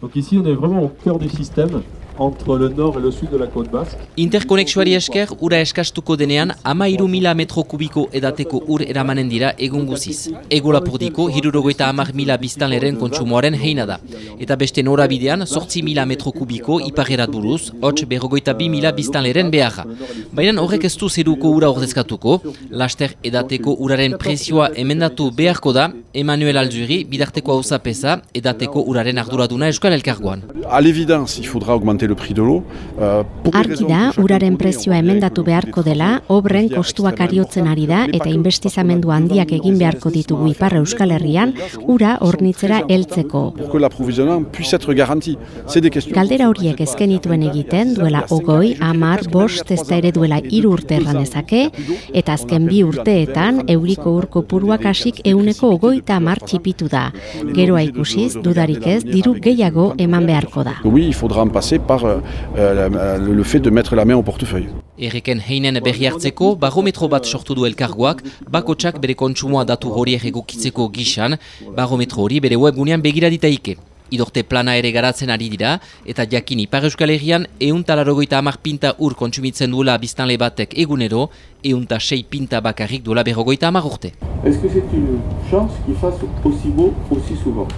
Donc ici, on est vraiment au cœur du système. Entre le nord et le sud de la côte basque. Interkonexioari esker, ura eskastuko denean, ama iru mila metro kubiko edateko ur eramanen dira egun guziz. Ego lapurdiko, hirurogoita amar mila biztanleren kontsumoaren heina da. Eta beste norabidean, sortzi mila metro kubiko ipagerat buruz, hotx berrogoita bi mila biztanleren beharra. Baina horrek ez du zeruko ura ordezkatuko, laster edateko uraren prezioa emendatu beharko da, Emmanuel Alzuri, bidarteko hau zapesa, edateko uraren arduraduna Euskal Elkargoan. À l'évidence, il faudra augmenter le prix de l'eau. Euh, Argi da, uraren prezioa emendatu beharko dela, obren kostuak ariotzen ari da eta investizamendu handiak egin beharko ditugu Ipar Euskal Herrian, ura hornitzera heltzeko. Galdera horiek ezkenituen egiten duela ogoi, amar, bost, ez ere duela iru urte erranezake, eta azken bi urteetan, euriko urko puruak asik euneko ogoita amar txipitu da. Geroa ikusiz, dudarik ez, diru gehiago eman beharko da. Oui, il faudra en passer par euh, euh, le fait de mettre la main au portefeuille. Erreken heinen berri hartzeko, barometro bat sortu du elkargoak, bakotsak bere kontsumoa datu horiek egokitzeko gisan, barometro hori bere webgunean begira ditaike. Idorte plana ere garatzen ari dira, eta jakin Ipar Euskal Herrian eun talarogoita amak pinta ur kontsumitzen duela biztanle batek egunero, eun ta sei pinta bakarrik duela berrogoita amak urte. Est-ce que c'est une chance qu'il fasse aussi beau, aussi souvent